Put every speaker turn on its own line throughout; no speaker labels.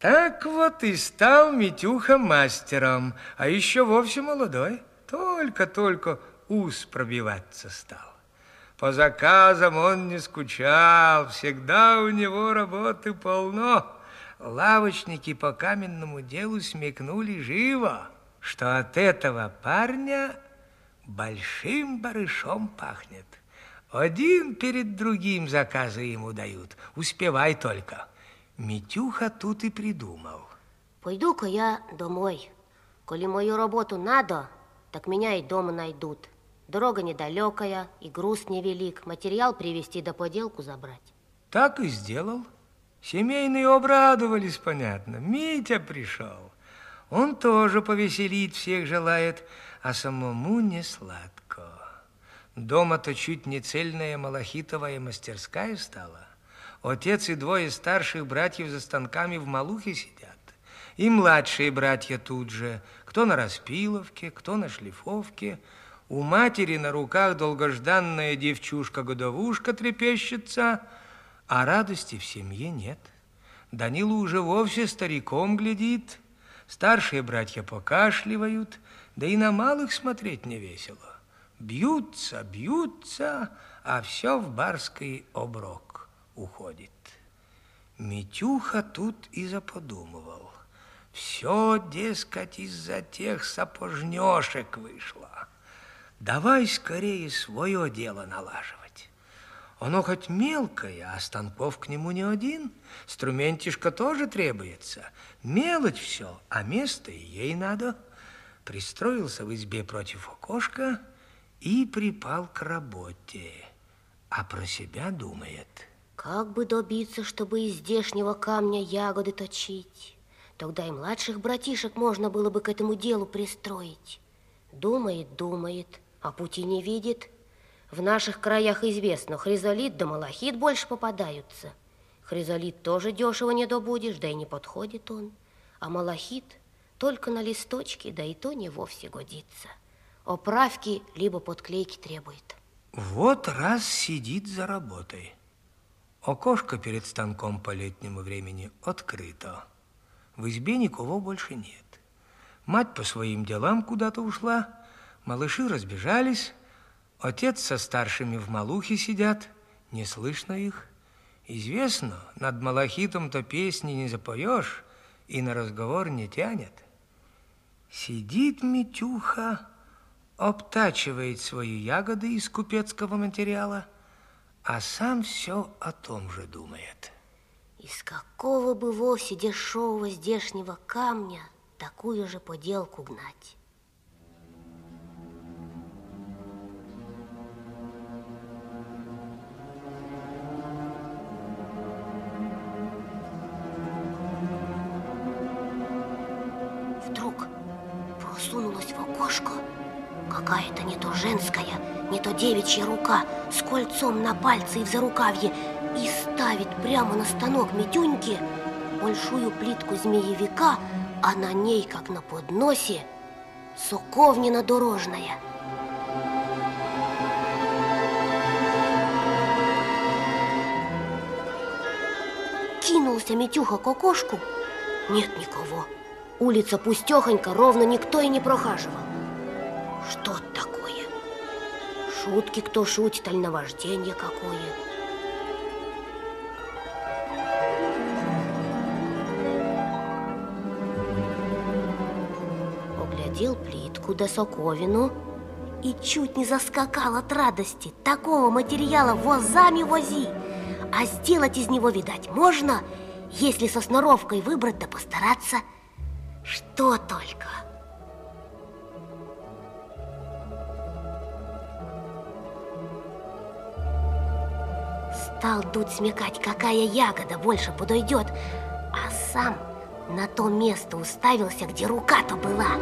Так вот и стал Митюха мастером, а еще вовсе молодой. Только-только ус пробиваться стал. По заказам он не скучал, всегда у него работы полно. Лавочники по каменному делу смекнули живо, что от этого парня большим барышом пахнет. Один перед другим заказы ему дают. Успевай только. Митюха тут и придумал.
Пойду-ка я домой. Коли мою работу надо, так меня и дома найдут. Дорога недалекая, и груз невелик. Материал привезти да поделку забрать.
Так и сделал. Семейные обрадовались, понятно. Митя пришел. Он тоже повеселить всех желает, а самому не сладко. Дома-то чуть не цельная малахитовая мастерская стала. Отец и двое старших братьев за станками в Малухе сидят. И младшие братья тут же, кто на распиловке, кто на шлифовке. У матери на руках долгожданная девчушка-годовушка трепещется, а радости в семье нет. Данила уже вовсе стариком глядит, старшие братья покашливают, да и на малых смотреть не весело. Бьются, бьются, а все в барский оброк уходит. Митюха тут и заподумывал. Все, дескать, из-за тех сапожнешек вышло. Давай скорее свое дело налаживать. Оно хоть мелкое, а станков к нему не один. Струментишка тоже требуется. Мелочь все, а место ей надо. Пристроился в избе против окошка и припал к работе, а про себя думает.
Как бы добиться, чтобы из здешнего камня ягоды точить? Тогда и младших братишек можно было бы к этому делу пристроить. Думает, думает, а пути не видит. В наших краях известно, хризолит да малахит больше попадаются. Хризолит тоже дешево не добудешь, да и не подходит он. А малахит только на листочке, да и то не вовсе годится оправки либо подклейки требует.
Вот раз сидит за работой. Окошко перед станком по летнему времени открыто. В избе никого больше нет. Мать по своим делам куда-то ушла, малыши разбежались, отец со старшими в малухе сидят, не слышно их. Известно, над малахитом-то песни не запоешь и на разговор не тянет. Сидит Митюха, обтачивает свои ягоды из купецкого материала, а сам все о том же думает.
Из какого бы вовсе дешевого здешнего камня такую же поделку гнать? Какая-то не то женская, не то девичья рука с кольцом на пальце и в зарукавье и ставит прямо на станок Митюньки большую плитку змеевика, а на ней, как на подносе, соковнина дорожная. Кинулся Митюха к окошку. Нет никого. Улица пустехонька, ровно никто и не прохаживал. Что такое? Шутки кто шутит, аль наваждение какое? Поглядел плитку да соковину и чуть не заскакал от радости. Такого материала возами вози. А сделать из него, видать, можно, если со сноровкой выбрать да постараться. Что только... Стал тут смекать, какая ягода больше подойдет, а сам на то место уставился, где рука-то была.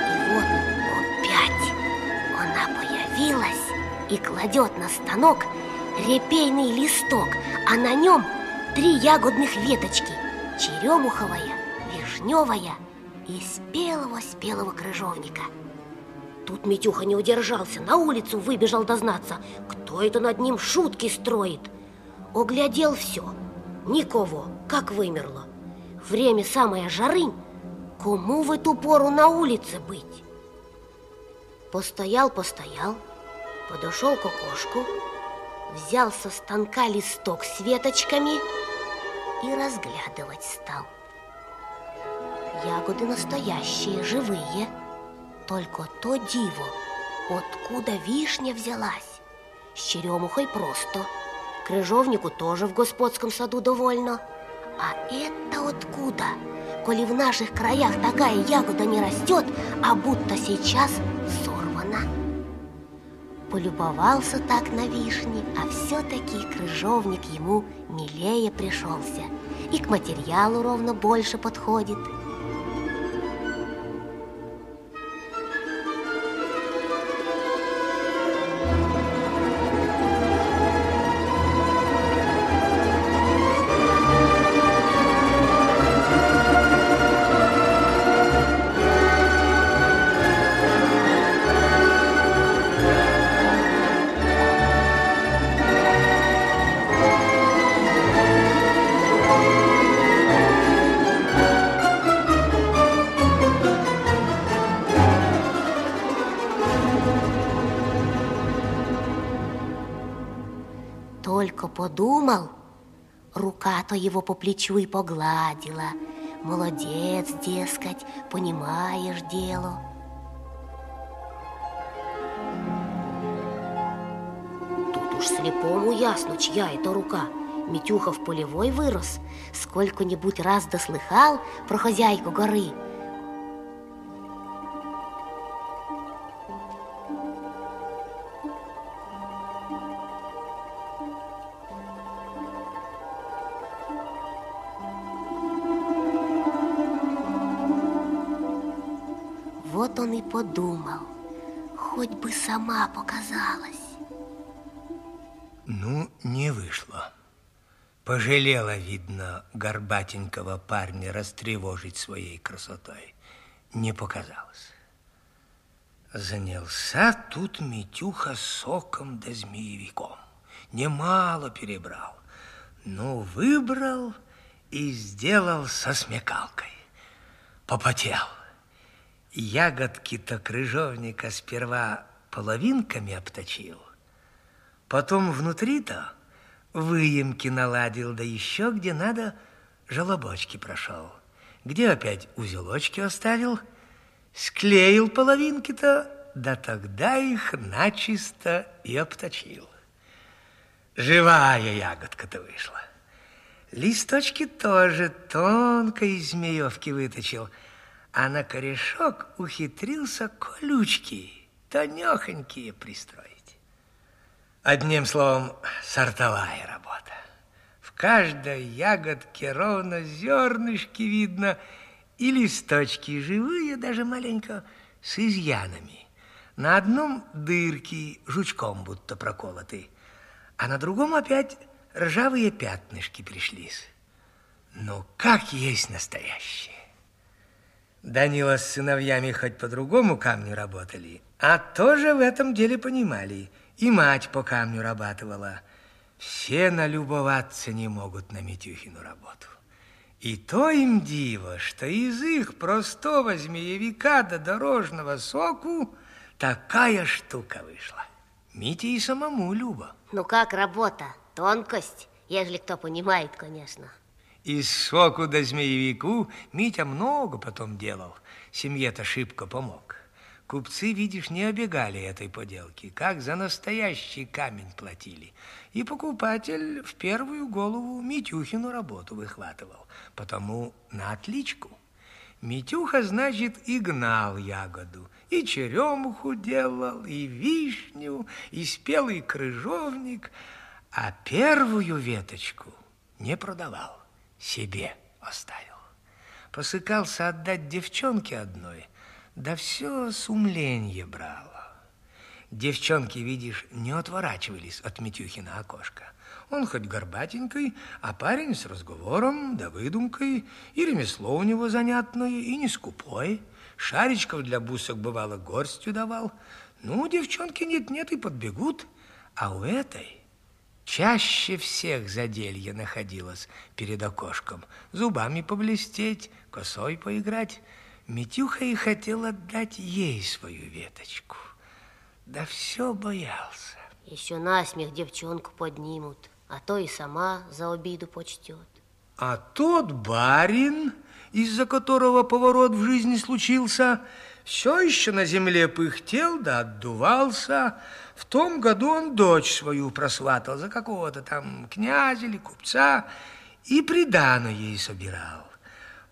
И вот опять она появилась и кладет на станок репейный листок, а на нем три ягодных веточки – черемуховая, вишневая и спелого-спелого крыжовника – Тут Митюха не удержался, на улицу выбежал дознаться, кто это над ним шутки строит. Оглядел все. Никого, как вымерло. Время самое жарынь. Кому в эту пору на улице быть? Постоял, постоял, подошел к окошку, взял со станка листок с веточками и разглядывать стал. Ягоды настоящие, живые, только то диво, откуда вишня взялась. С черемухой просто, крыжовнику тоже в господском саду довольно. А это откуда? Коли в наших краях такая ягода не растет, а будто сейчас сорвана. Полюбовался так на вишни, а все-таки крыжовник ему милее пришелся. И к материалу ровно больше подходит – рука-то его по плечу и погладила. Молодец, дескать, понимаешь дело. Тут уж слепому ясно, чья это рука. Митюха в полевой вырос, сколько-нибудь раз дослыхал про хозяйку горы – Вот он и подумал, хоть бы сама показалась.
Ну, не вышло. Пожалела, видно, горбатенького парня растревожить своей красотой. Не показалось. Занялся тут Митюха соком да змеевиком. Немало перебрал, но выбрал и сделал со смекалкой. Попотел. Ягодки-то крыжовника сперва половинками обточил, потом внутри-то выемки наладил, да еще где надо желобочки прошел, где опять узелочки оставил, склеил половинки-то, да тогда их начисто и обточил. Живая ягодка-то вышла. Листочки тоже тонко из змеевки выточил – а на корешок ухитрился колючки, тонехонькие пристроить. Одним словом, сортовая работа. В каждой ягодке ровно зернышки видно, и листочки живые, даже маленько, с изъянами. На одном дырки жучком будто проколоты, а на другом опять ржавые пятнышки пришлись. Ну, как есть настоящие. Данила с сыновьями хоть по другому камню работали, а тоже в этом деле понимали. И мать по камню рабатывала. Все налюбоваться не могут на Митюхину работу. И то им диво, что из их простого змеевика до дорожного соку такая штука вышла. Мите и самому любо.
Ну как работа? Тонкость, ежели кто понимает, конечно.
Из соку до змеевику Митя много потом делал. Семье-то шибко помог. Купцы, видишь, не обегали этой поделки, как за настоящий камень платили. И покупатель в первую голову Митюхину работу выхватывал, потому на отличку. Митюха, значит, и гнал ягоду, и черемуху делал, и вишню, и спелый крыжовник, а первую веточку не продавал себе оставил. Посыкался отдать девчонке одной, да все сумленье брало. Девчонки, видишь, не отворачивались от Митюхина окошка. Он хоть горбатенький, а парень с разговором, да выдумкой, и ремесло у него занятное, и не скупой. Шаричков для бусок бывало горстью давал. Ну, девчонки нет-нет и подбегут, а у этой чаще всех заделье находилось перед окошком. Зубами поблестеть, косой поиграть. Митюха и хотел отдать ей свою веточку. Да все боялся.
Еще насмех девчонку поднимут, а то и сама за обиду почтет.
А тот барин, из-за которого поворот в жизни случился, все еще на земле пыхтел да отдувался. В том году он дочь свою просватал за какого-то там князя или купца и придано ей собирал.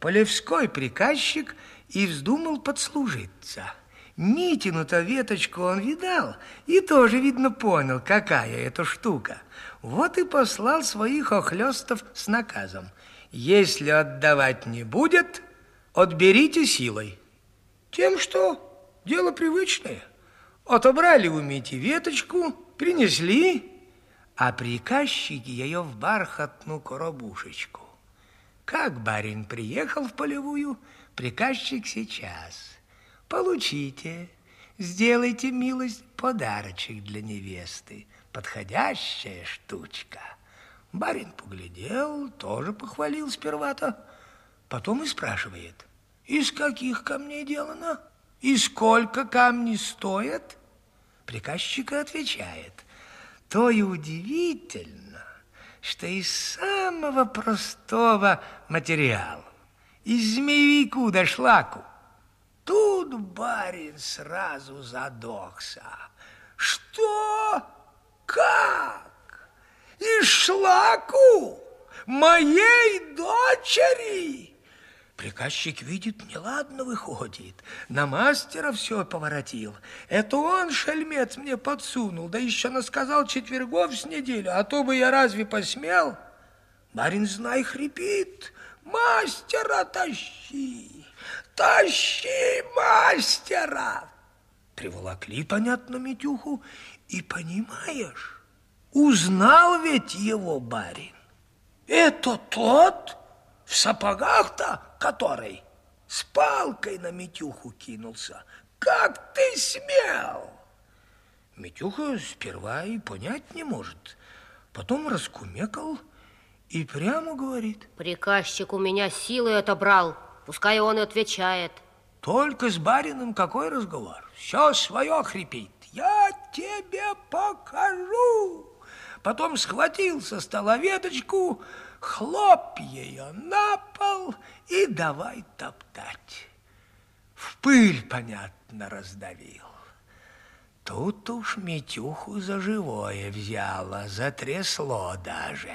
Полевской приказчик и вздумал подслужиться. Митину-то веточку он видал и тоже, видно, понял, какая это штука. Вот и послал своих охлестов с наказом. Если отдавать не будет, отберите силой. Тем, что дело привычное. Отобрали у Мити веточку, принесли, а приказчики ее в бархатную коробушечку. Как барин приехал в полевую, приказчик сейчас. Получите, сделайте, милость, подарочек для невесты. Подходящая штучка. Барин поглядел, тоже похвалил сперва-то, потом и спрашивает – из каких камней делано? И сколько камни стоят? Приказчик отвечает. То и удивительно, что из самого простого материала, из змеевику до шлаку, тут барин сразу задохся. Что? Как? Из шлаку? Моей дочери? Приказчик видит, неладно выходит. На мастера все поворотил. Это он, шельмец, мне подсунул, да еще насказал четвергов с неделю, а то бы я разве посмел? Барин, знай, хрипит. Мастера тащи, тащи мастера. Приволокли, понятно, Митюху, и, понимаешь, узнал ведь его барин. Это тот в сапогах-то, который с палкой на Митюху кинулся. Как ты смел? Митюха сперва и понять не может. Потом раскумекал и прямо говорит.
Приказчик у меня силы отобрал. Пускай он и отвечает.
Только с барином какой разговор? Все свое хрипит. Я тебе покажу. Потом схватил со стола веточку, хлоп ее на пол и давай топтать. В пыль, понятно, раздавил. Тут уж Митюху за живое взяло, затрясло даже.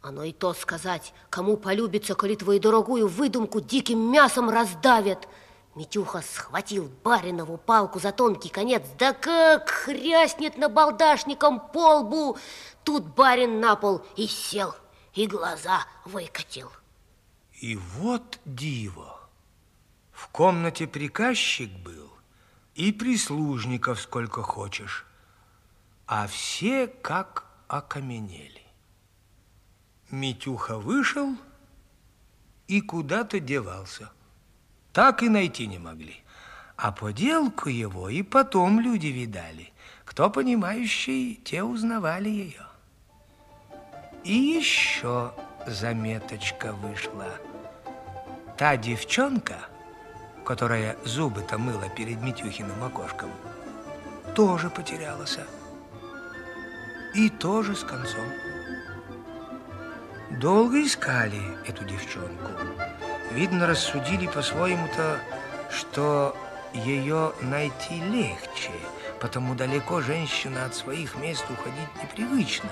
Оно и то сказать, кому полюбится, коли твою дорогую выдумку диким мясом раздавят. Митюха схватил баринову палку за тонкий конец, да как хряснет на балдашником по лбу. Тут барин на пол и сел и глаза выкатил.
И вот диво. В комнате приказчик был, и прислужников сколько хочешь, а все как окаменели. Митюха вышел и куда-то девался. Так и найти не могли. А поделку его и потом люди видали. Кто понимающий, те узнавали ее. И еще заметочка вышла. Та девчонка, которая зубы-то мыла перед Митюхиным окошком, тоже потерялась. И тоже с концом. Долго искали эту девчонку. Видно, рассудили по-своему-то, что ее найти легче, потому далеко женщина от своих мест уходить непривычно.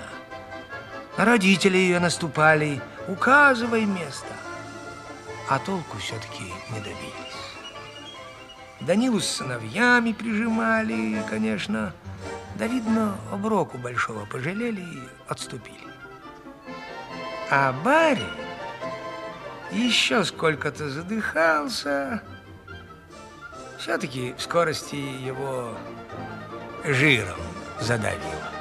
Родители ее наступали, указывай место. А толку все-таки не добились. Данилу с сыновьями прижимали, конечно. Да, видно, оброку большого пожалели и отступили. А Барри еще сколько-то задыхался. Все-таки в скорости его жиром задавило.